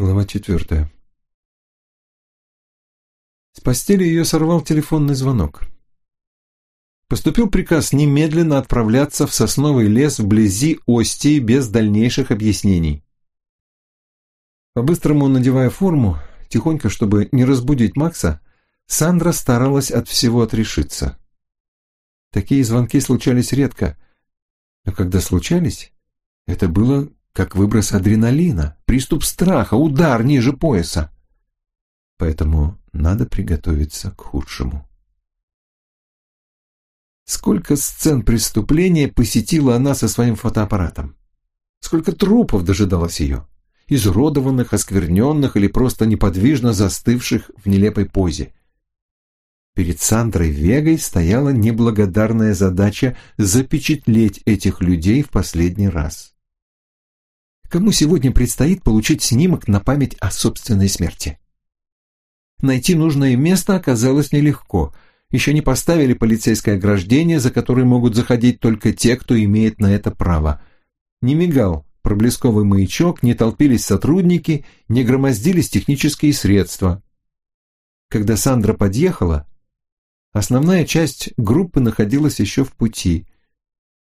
Глава четвертая. С постели ее сорвал телефонный звонок. Поступил приказ немедленно отправляться в сосновый лес вблизи Остии без дальнейших объяснений. По-быстрому надевая форму, тихонько, чтобы не разбудить Макса, Сандра старалась от всего отрешиться. Такие звонки случались редко, но когда случались, это было как выброс адреналина, приступ страха, удар ниже пояса. Поэтому надо приготовиться к худшему. Сколько сцен преступления посетила она со своим фотоаппаратом? Сколько трупов дожидалось ее? Изуродованных, оскверненных или просто неподвижно застывших в нелепой позе. Перед Сандрой Вегой стояла неблагодарная задача запечатлеть этих людей в последний раз. Кому сегодня предстоит получить снимок на память о собственной смерти? Найти нужное место оказалось нелегко. Еще не поставили полицейское ограждение, за которое могут заходить только те, кто имеет на это право. Не мигал проблесковый маячок, не толпились сотрудники, не громоздились технические средства. Когда Сандра подъехала, основная часть группы находилась еще в пути.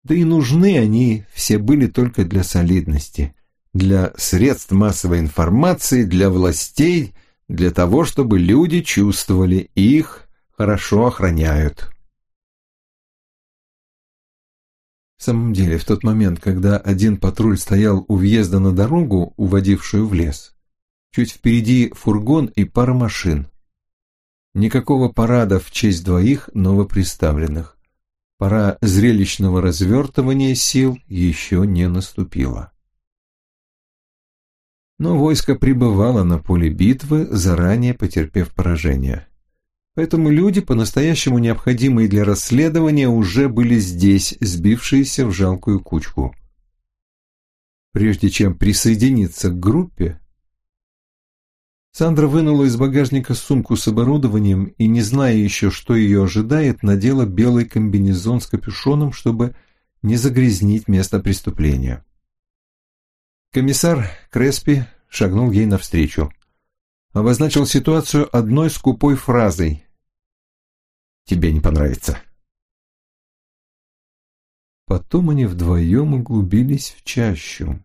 Да и нужны они все были только для солидности для средств массовой информации, для властей, для того, чтобы люди чувствовали, их хорошо охраняют. В самом деле, в тот момент, когда один патруль стоял у въезда на дорогу, уводившую в лес, чуть впереди фургон и пара машин. Никакого парада в честь двоих новоприставленных. Пора зрелищного развертывания сил еще не наступила но войско пребывало на поле битвы, заранее потерпев поражение. Поэтому люди, по-настоящему необходимые для расследования, уже были здесь, сбившиеся в жалкую кучку. Прежде чем присоединиться к группе, Сандра вынула из багажника сумку с оборудованием и, не зная еще, что ее ожидает, надела белый комбинезон с капюшоном, чтобы не загрязнить место преступления. Комиссар Креспи шагнул ей навстречу. Обозначил ситуацию одной скупой фразой. «Тебе не понравится». Потом они вдвоем углубились в чащу.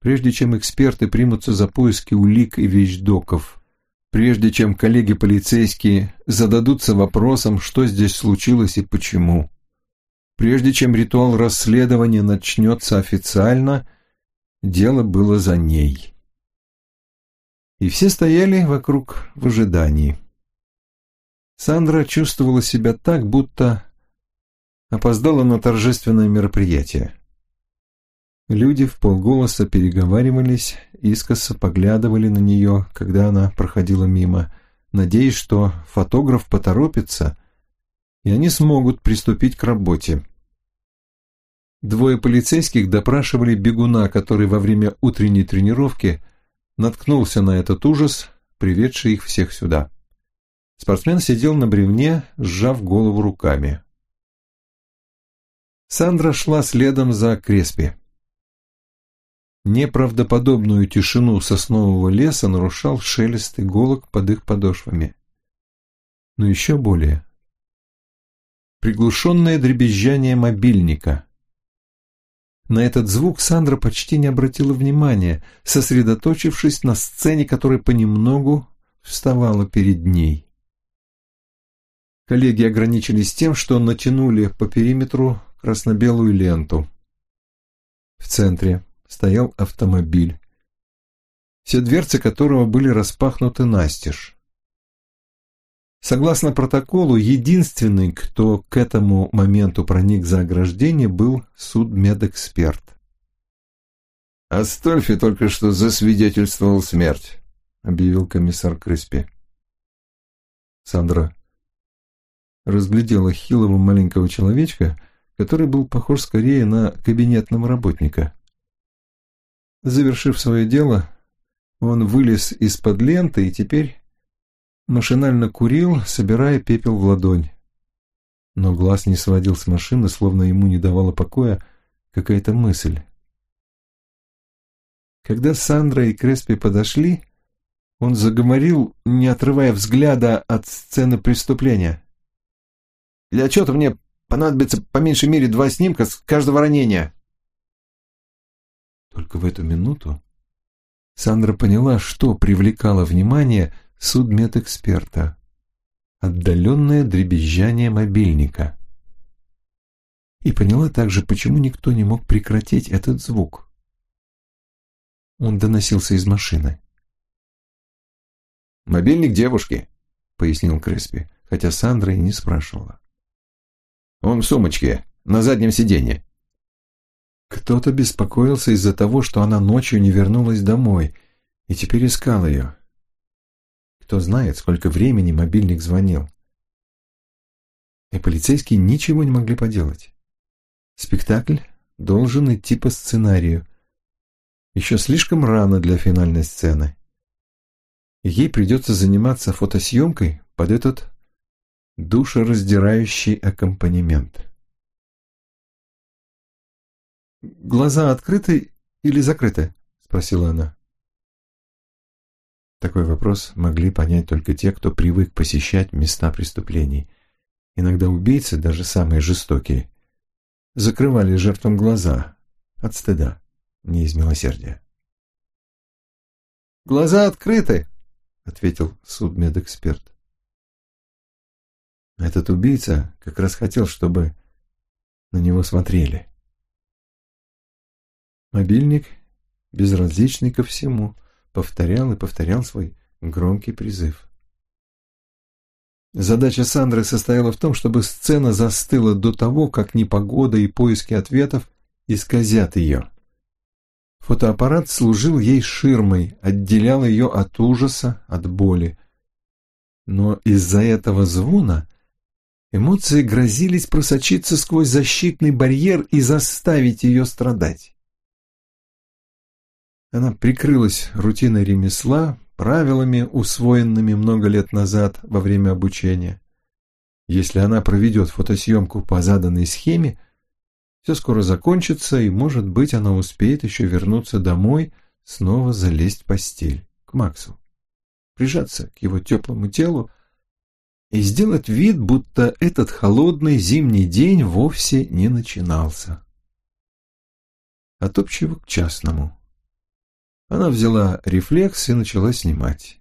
Прежде чем эксперты примутся за поиски улик и вещдоков, прежде чем коллеги-полицейские зададутся вопросом, что здесь случилось и почему, прежде чем ритуал расследования начнется официально – Дело было за ней. И все стояли вокруг в ожидании. Сандра чувствовала себя так, будто опоздала на торжественное мероприятие. Люди в полголоса переговаривались, искоса поглядывали на нее, когда она проходила мимо, надеясь, что фотограф поторопится, и они смогут приступить к работе. Двое полицейских допрашивали бегуна, который во время утренней тренировки наткнулся на этот ужас, приведший их всех сюда. Спортсмен сидел на бревне, сжав голову руками. Сандра шла следом за Креспи. Неправдоподобную тишину соснового леса нарушал шелест иголок под их подошвами. Но еще более. Приглушенное дребезжание мобильника – на этот звук Сандра почти не обратила внимания, сосредоточившись на сцене, которая понемногу вставала перед ней. Коллеги ограничились тем, что натянули по периметру красно-белую ленту. В центре стоял автомобиль, все дверцы которого были распахнуты настежь. Согласно протоколу, единственный, кто к этому моменту проник за ограждение, был судмедэксперт. «Астольфи только что засвидетельствовал смерть», — объявил комиссар Креспи. Сандра разглядела хилого маленького человечка, который был похож скорее на кабинетного работника. Завершив свое дело, он вылез из-под ленты и теперь машинально курил, собирая пепел в ладонь. Но глаз не сводил с машины, словно ему не давала покоя какая-то мысль. Когда Сандра и Креспи подошли, он заговорил, не отрывая взгляда от сцены преступления. «Для отчета мне понадобится по меньшей мере два снимка с каждого ранения». Только в эту минуту Сандра поняла, что привлекало внимание судмедэксперта. Отдаленное дребезжание мобильника. И поняла также, почему никто не мог прекратить этот звук. Он доносился из машины. «Мобильник девушки», — пояснил Креспи, хотя Сандра и не спрашивала. «Он в сумочке, на заднем сиденье». Кто-то беспокоился из-за того, что она ночью не вернулась домой и теперь искал ее. Кто знает, сколько времени мобильник звонил. И полицейские ничего не могли поделать. Спектакль должен идти по сценарию. Еще слишком рано для финальной сцены. Ей придется заниматься фотосъемкой под этот душераздирающий аккомпанемент. «Глаза открыты или закрыты?» — спросила она. Такой вопрос могли понять только те, кто привык посещать места преступлений. Иногда убийцы, даже самые жестокие, закрывали жертвам глаза от стыда, не из милосердия. «Глаза открыты!» — ответил судмедэксперт. Этот убийца как раз хотел, чтобы на него смотрели. Мобильник, безразличный ко всему, повторял и повторял свой громкий призыв. Задача Сандры состояла в том, чтобы сцена застыла до того, как непогода и поиски ответов исказят ее. Фотоаппарат служил ей ширмой, отделял ее от ужаса, от боли. Но из-за этого звона эмоции грозились просочиться сквозь защитный барьер и заставить ее страдать. Она прикрылась рутиной ремесла, правилами, усвоенными много лет назад во время обучения. Если она проведет фотосъемку по заданной схеме, все скоро закончится, и, может быть, она успеет еще вернуться домой, снова залезть в постель, к Максу, прижаться к его теплому телу и сделать вид, будто этот холодный зимний день вовсе не начинался. От общего к частному. Она взяла рефлекс и начала снимать.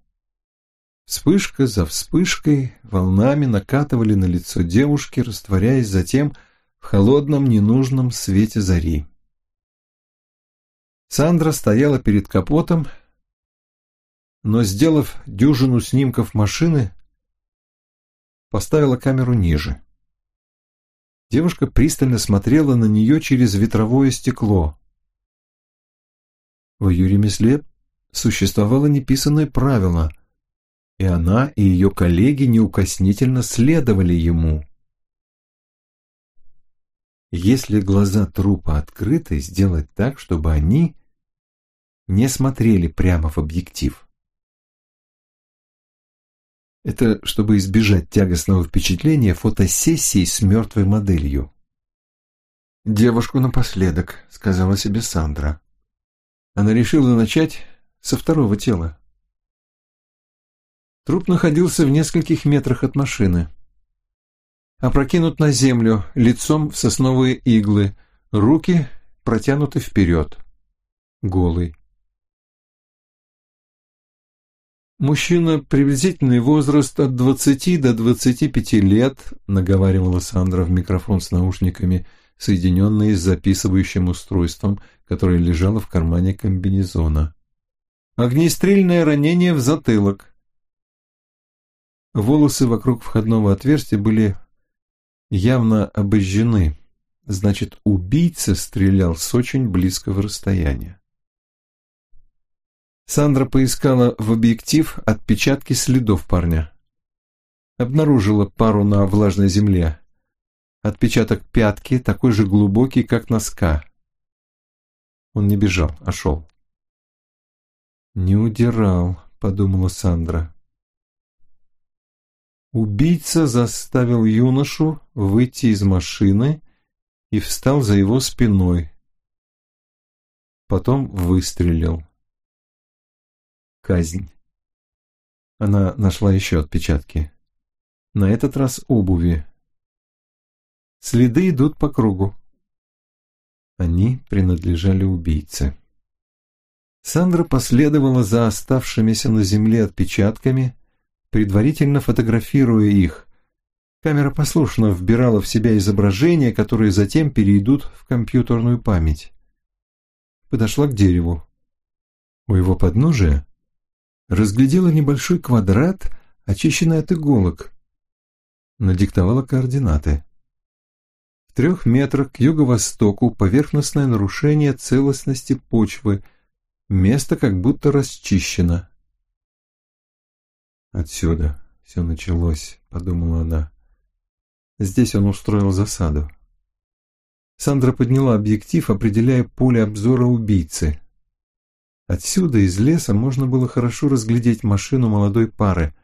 Вспышка за вспышкой волнами накатывали на лицо девушки, растворяясь затем в холодном ненужном свете зари. Сандра стояла перед капотом, но, сделав дюжину снимков машины, поставила камеру ниже. Девушка пристально смотрела на нее через ветровое стекло. В ее ремесле существовало неписанное правило, и она и ее коллеги неукоснительно следовали ему. Если глаза трупа открыты, сделать так, чтобы они не смотрели прямо в объектив. Это чтобы избежать тягостного впечатления фотосессии с мертвой моделью. «Девушку напоследок», — сказала себе Сандра. Она решила начать со второго тела. Труп находился в нескольких метрах от машины. Опрокинут на землю, лицом в сосновые иглы, руки протянуты вперед. Голый. Мужчина, приблизительный возраст от 20 до 25 лет, наговаривала Сандра в микрофон с наушниками, соединенные с записывающим устройством, которое лежало в кармане комбинезона. Огнестрельное ранение в затылок. Волосы вокруг входного отверстия были явно обожжены, значит, убийца стрелял с очень близкого расстояния. Сандра поискала в объектив отпечатки следов парня. Обнаружила пару на влажной земле. Отпечаток пятки такой же глубокий, как носка. Он не бежал, а шел. «Не удирал», — подумала Сандра. Убийца заставил юношу выйти из машины и встал за его спиной. Потом выстрелил казнь. Она нашла еще отпечатки. На этот раз обуви. Следы идут по кругу. Они принадлежали убийце. Сандра последовала за оставшимися на земле отпечатками, предварительно фотографируя их. Камера послушно вбирала в себя изображения, которые затем перейдут в компьютерную память. Подошла к дереву. У его подножия разглядела небольшой квадрат, очищенный от иголок. Надиктовала координаты. Трех метрах к юго-востоку поверхностное нарушение целостности почвы. Место как будто расчищено. «Отсюда все началось», — подумала она. Здесь он устроил засаду. Сандра подняла объектив, определяя поле обзора убийцы. Отсюда, из леса, можно было хорошо разглядеть машину молодой пары,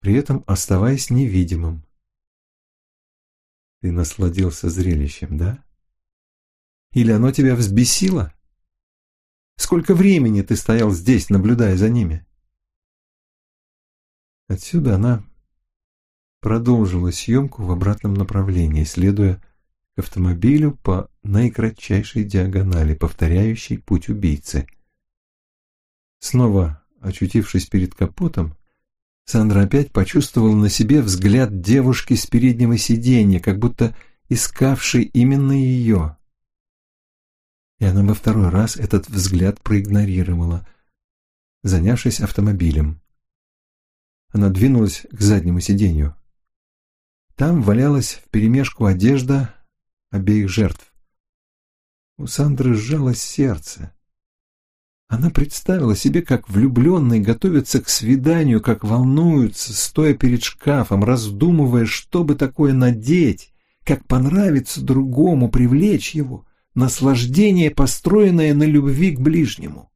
при этом оставаясь невидимым. Ты насладился зрелищем, да? Или оно тебя взбесило? Сколько времени ты стоял здесь, наблюдая за ними? Отсюда она продолжила съемку в обратном направлении, следуя к автомобилю по наикратчайшей диагонали, повторяющей путь убийцы – Снова очутившись перед капотом, Сандра опять почувствовала на себе взгляд девушки с переднего сиденья, как будто искавшей именно ее. И она во второй раз этот взгляд проигнорировала, занявшись автомобилем. Она двинулась к заднему сиденью. Там валялась вперемешку одежда обеих жертв. У Сандры сжалось сердце. Она представила себе, как влюбленные готовятся к свиданию, как волнуются, стоя перед шкафом, раздумывая, что бы такое надеть, как понравится другому, привлечь его, наслаждение, построенное на любви к ближнему.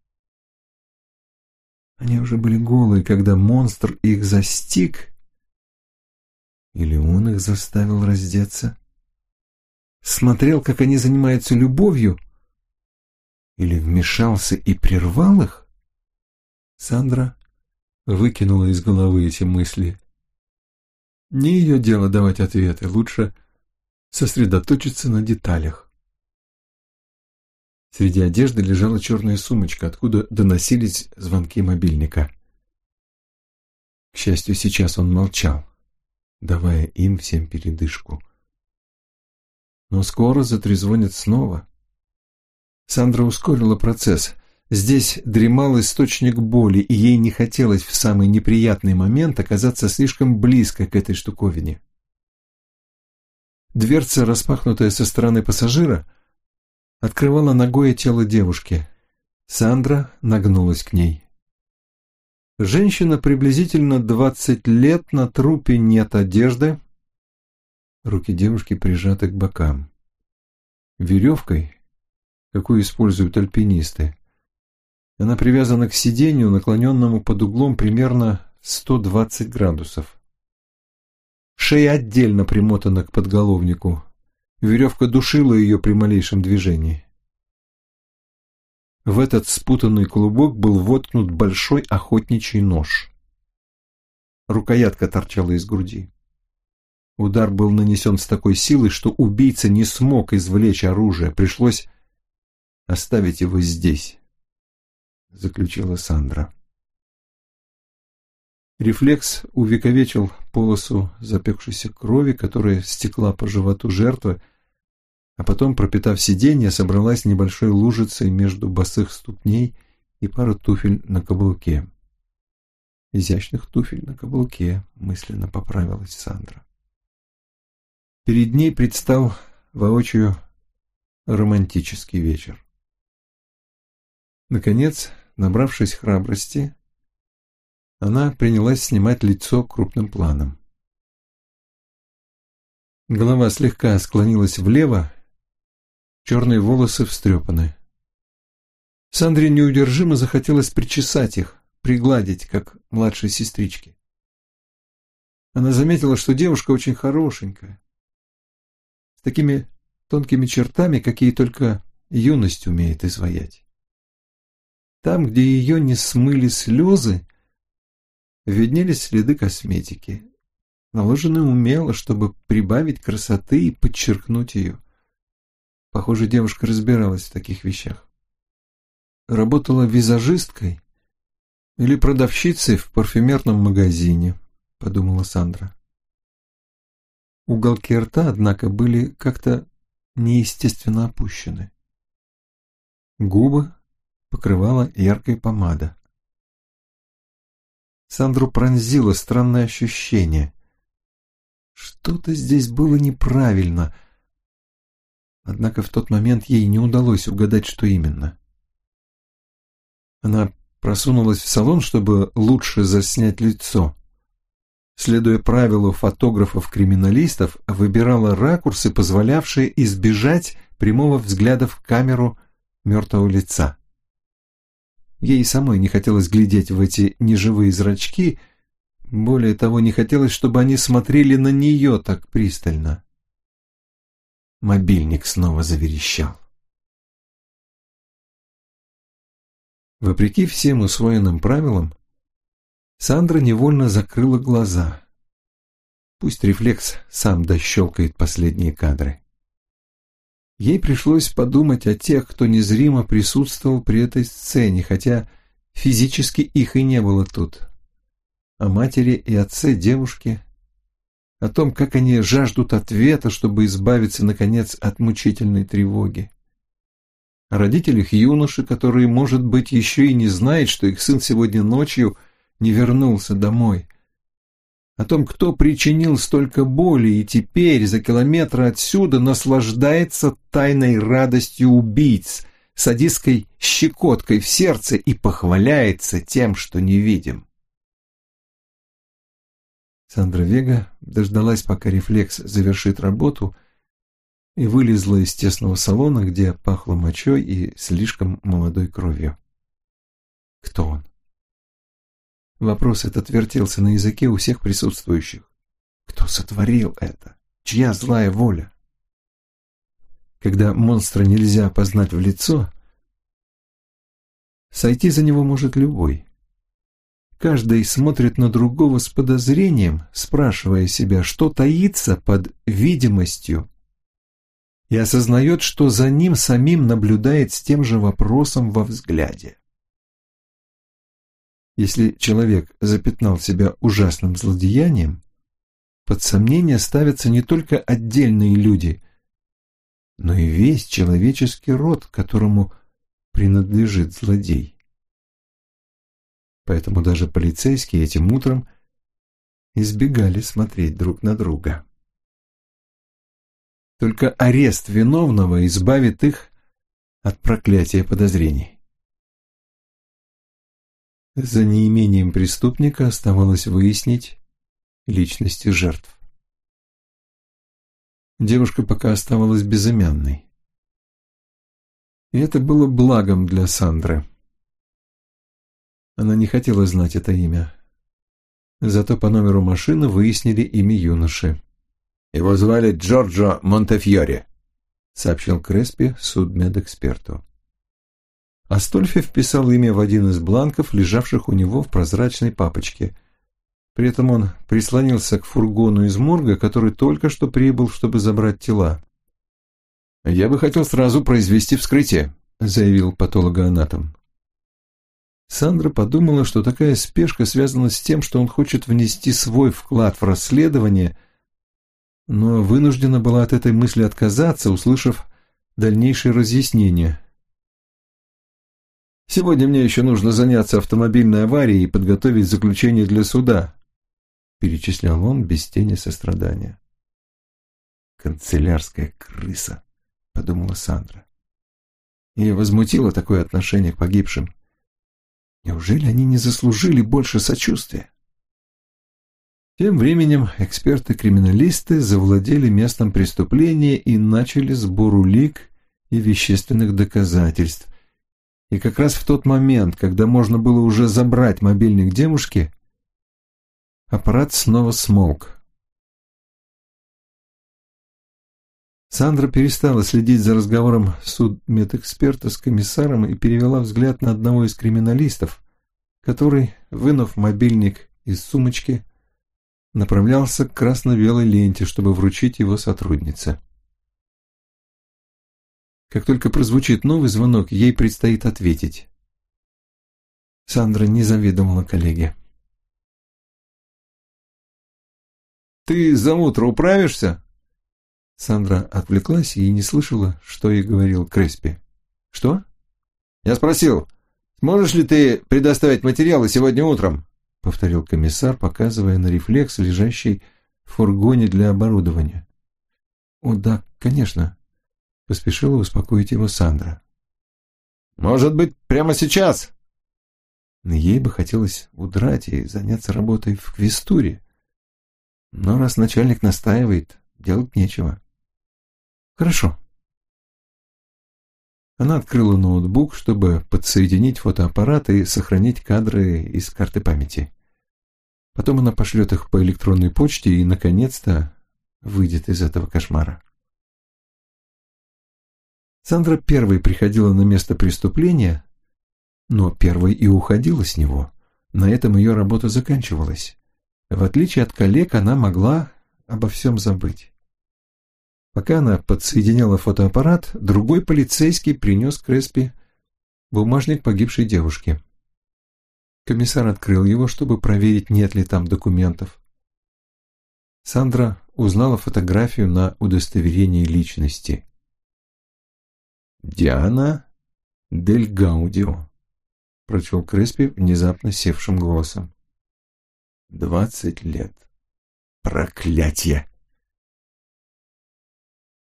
Они уже были голые, когда монстр их застиг, или он их заставил раздеться. Смотрел, как они занимаются любовью, или вмешался и прервал их? Сандра выкинула из головы эти мысли. Не ее дело давать ответы, лучше сосредоточиться на деталях. Среди одежды лежала черная сумочка, откуда доносились звонки мобильника. К счастью, сейчас он молчал, давая им всем передышку. Но скоро затрезвонит снова. Сандра ускорила процесс. Здесь дремал источник боли, и ей не хотелось в самый неприятный момент оказаться слишком близко к этой штуковине. Дверца, распахнутая со стороны пассажира, открывала ногое тело девушки. Сандра нагнулась к ней. Женщина приблизительно двадцать лет, на трупе нет одежды. Руки девушки прижаты к бокам. Веревкой какую используют альпинисты. Она привязана к сиденью, наклоненному под углом примерно 120 градусов. Шея отдельно примотана к подголовнику. Веревка душила ее при малейшем движении. В этот спутанный клубок был воткнут большой охотничий нож. Рукоятка торчала из груди. Удар был нанесен с такой силой, что убийца не смог извлечь оружие, пришлось оставить его здесь», — заключила Сандра. Рефлекс увековечил полосу запекшейся крови, которая стекла по животу жертвы, а потом, пропитав сиденье, собралась небольшой лужицей между босых ступней и пару туфель на каблуке. «Изящных туфель на каблуке», — мысленно поправилась Сандра. Перед ней предстал воочию романтический вечер. Наконец, набравшись храбрости, она принялась снимать лицо крупным планом. Голова слегка склонилась влево, черные волосы встрепаны. Сандре неудержимо захотелось причесать их, пригладить, как младшей сестрички. Она заметила, что девушка очень хорошенькая, с такими тонкими чертами, какие только юность умеет изваять. Там, где ее не смыли слезы, виднелись следы косметики, наложенные умело, чтобы прибавить красоты и подчеркнуть ее. Похоже, девушка разбиралась в таких вещах. Работала визажисткой или продавщицей в парфюмерном магазине, подумала Сандра. Уголки рта, однако, были как-то неестественно опущены. Губы покрывала яркая помада. Сандру пронзило странное ощущение. Что-то здесь было неправильно, однако в тот момент ей не удалось угадать, что именно. Она просунулась в салон, чтобы лучше заснять лицо следуя правилу фотографов-криминалистов, выбирала ракурсы, позволявшие избежать прямого взгляда в камеру мертвого лица. Ей самой не хотелось глядеть в эти неживые зрачки, более того, не хотелось, чтобы они смотрели на нее так пристально. Мобильник снова заверещал. Вопреки всем усвоенным правилам, Сандра невольно закрыла глаза. Пусть рефлекс сам дощелкает последние кадры. Ей пришлось подумать о тех, кто незримо присутствовал при этой сцене, хотя физически их и не было тут. О матери и отце девушки, о том, как они жаждут ответа, чтобы избавиться, наконец, от мучительной тревоги. О родителях юноши, которые, может быть, еще и не знают, что их сын сегодня ночью не вернулся домой. О том, кто причинил столько боли и теперь за километры отсюда наслаждается тайной радостью убийц, садистской щекоткой в сердце и похваляется тем, что не видим. Сандра Вега дождалась, пока рефлекс завершит работу, и вылезла из тесного салона, где пахло мочой и слишком молодой кровью. Кто он? Вопрос этот вертелся на языке у всех присутствующих. Кто сотворил это? Чья злая воля? Когда монстра нельзя опознать в лицо, сойти за него может любой. Каждый смотрит на другого с подозрением, спрашивая себя, что таится под видимостью, и осознает, что за ним самим наблюдает с тем же вопросом во взгляде. Если человек запятнал себя ужасным злодеянием, под сомнение ставятся не только отдельные люди, но и весь человеческий род, которому принадлежит злодей. Поэтому даже полицейские этим утром избегали смотреть друг на друга. Только арест виновного избавит их от проклятия подозрений. За неимением преступника оставалось выяснить личности жертв. Девушка пока оставалась безымянной. И это было благом для Сандры. Она не хотела знать это имя. Зато по номеру машины выяснили имя юноши. «Его звали Джорджо Монтефьори», — сообщил Креспи судмедэксперту. Астольфи вписал имя в один из бланков, лежавших у него в прозрачной папочке. При этом он прислонился к фургону из морга, который только что прибыл, чтобы забрать тела. «Я бы хотел сразу произвести вскрытие», — заявил патологоанатом. Сандра подумала, что такая спешка связана с тем, что он хочет внести свой вклад в расследование, но вынуждена была от этой мысли отказаться, услышав дальнейшие разъяснения. Сегодня мне еще нужно заняться автомобильной аварией и подготовить заключение для суда», — перечислял он без тени сострадания. «Канцелярская крыса», — подумала Сандра. Ее возмутило такое отношение к погибшим. Неужели они не заслужили больше сочувствия? Тем временем эксперты-криминалисты завладели местом преступления и начали сбор улик и вещественных доказательств, и как раз в тот момент, когда можно было уже забрать мобильник девушки, аппарат снова смолк. Сандра перестала следить за разговором судмедэксперта с комиссаром и перевела взгляд на одного из криминалистов, который, вынув мобильник из сумочки, направлялся к красно-белой ленте, чтобы вручить его сотруднице. Как только прозвучит новый звонок, ей предстоит ответить. Сандра не завидовала коллеге. «Ты за утро управишься?» Сандра отвлеклась и не слышала, что ей говорил Креспи. «Что?» «Я спросил, сможешь ли ты предоставить материалы сегодня утром?» повторил комиссар, показывая на рефлекс, лежащий в фургоне для оборудования. «О, да, конечно», — поспешила успокоить его Сандра. «Может быть, прямо сейчас?» Ей бы хотелось удрать и заняться работой в квестуре. Но раз начальник настаивает, делать нечего. Хорошо. Она открыла ноутбук, чтобы подсоединить фотоаппарат и сохранить кадры из карты памяти. Потом она пошлет их по электронной почте и, наконец-то, выйдет из этого кошмара. Сандра первой приходила на место преступления, но первой и уходила с него. На этом ее работа заканчивалась. В отличие от коллег, она могла обо всем забыть. Пока она подсоединяла фотоаппарат, другой полицейский принес Креспи бумажник погибшей девушки. Комиссар открыл его, чтобы проверить, нет ли там документов. Сандра узнала фотографию на удостоверении личности. «Диана Дель Гаудио», — прочел Креспи внезапно севшим голосом. Двадцать лет. Проклятье!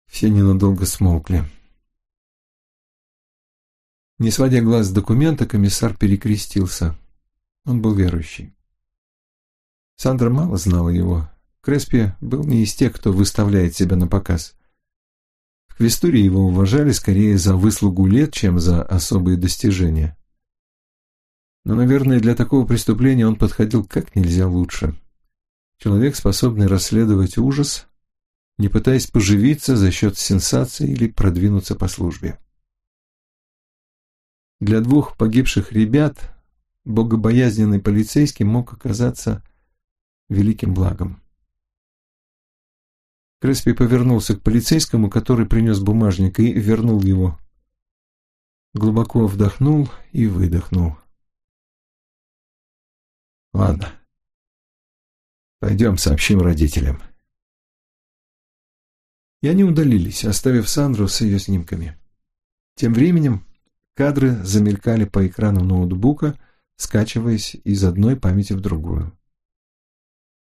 Все ненадолго смолкли. Не сводя глаз с документа, комиссар перекрестился. Он был верующий. Сандра мало знала его. Креспи был не из тех, кто выставляет себя на показ. В Квестуре его уважали скорее за выслугу лет, чем за особые достижения. Но, наверное, для такого преступления он подходил как нельзя лучше. Человек, способный расследовать ужас, не пытаясь поживиться за счет сенсации или продвинуться по службе. Для двух погибших ребят богобоязненный полицейский мог оказаться великим благом. Креспи повернулся к полицейскому, который принес бумажник, и вернул его. Глубоко вдохнул и выдохнул. Ладно. Пойдем сообщим родителям. И они удалились, оставив Сандру с ее снимками. Тем временем кадры замелькали по экрану ноутбука, скачиваясь из одной памяти в другую.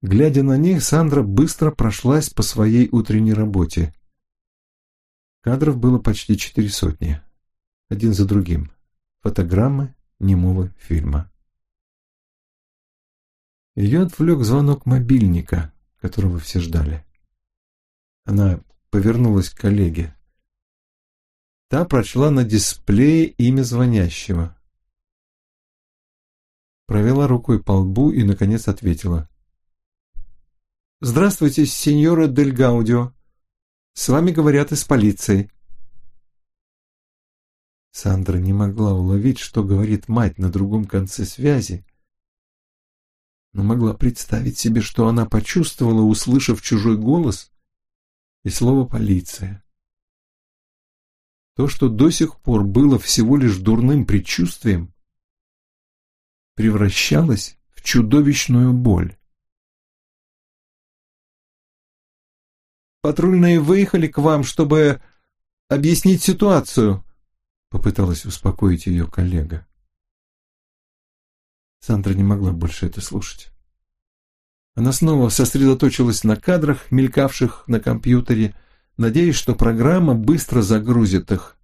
Глядя на них, Сандра быстро прошлась по своей утренней работе. Кадров было почти четыре сотни. Один за другим. Фотограммы немого фильма. Ее отвлек звонок мобильника, которого все ждали. Она повернулась к коллеге. Та прочла на дисплее имя звонящего. Провела рукой по лбу и, наконец, ответила. «Здравствуйте, сеньора Дель Гаудио. С вами говорят из полиции». Сандра не могла уловить, что говорит мать на другом конце связи, но могла представить себе, что она почувствовала, услышав чужой голос и слово «полиция». То, что до сих пор было всего лишь дурным предчувствием, превращалось в чудовищную боль. «Патрульные выехали к вам, чтобы объяснить ситуацию», — попыталась успокоить ее коллега. Сандра не могла больше это слушать. Она снова сосредоточилась на кадрах, мелькавших на компьютере, надеясь, что программа быстро загрузит их.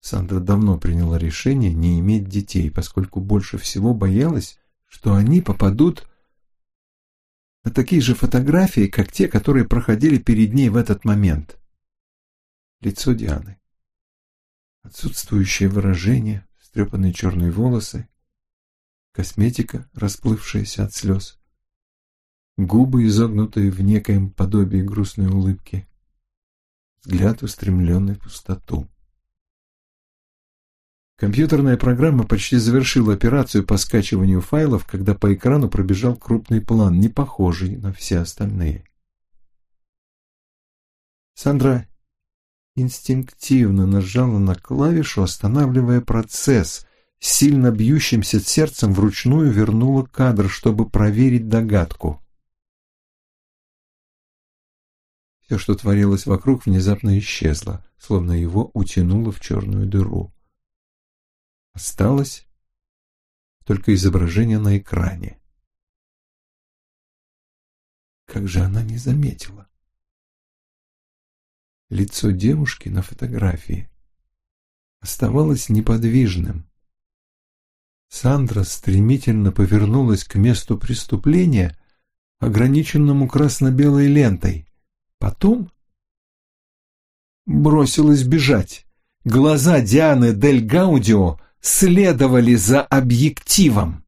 Сандра давно приняла решение не иметь детей, поскольку больше всего боялась, что они попадут на такие же фотографии, как те, которые проходили перед ней в этот момент. Лицо Дианы. Отсутствующее выражение, встрепанные черные волосы, косметика, расплывшаяся от слез, губы, изогнутые в некоем подобии грустной улыбки, взгляд устремленный в пустоту. Компьютерная программа почти завершила операцию по скачиванию файлов, когда по экрану пробежал крупный план, не похожий на все остальные. Сандра инстинктивно нажала на клавишу, останавливая процесс, сильно бьющимся сердцем вручную вернула кадр, чтобы проверить догадку. Все, что творилось вокруг, внезапно исчезло, словно его утянуло в черную дыру. Осталось только изображение на экране. Как же она не заметила? Лицо девушки на фотографии оставалось неподвижным. Сандра стремительно повернулась к месту преступления, ограниченному красно-белой лентой. Потом бросилась бежать. Глаза Дианы Дель Гаудио следовали за объективом.